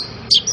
you.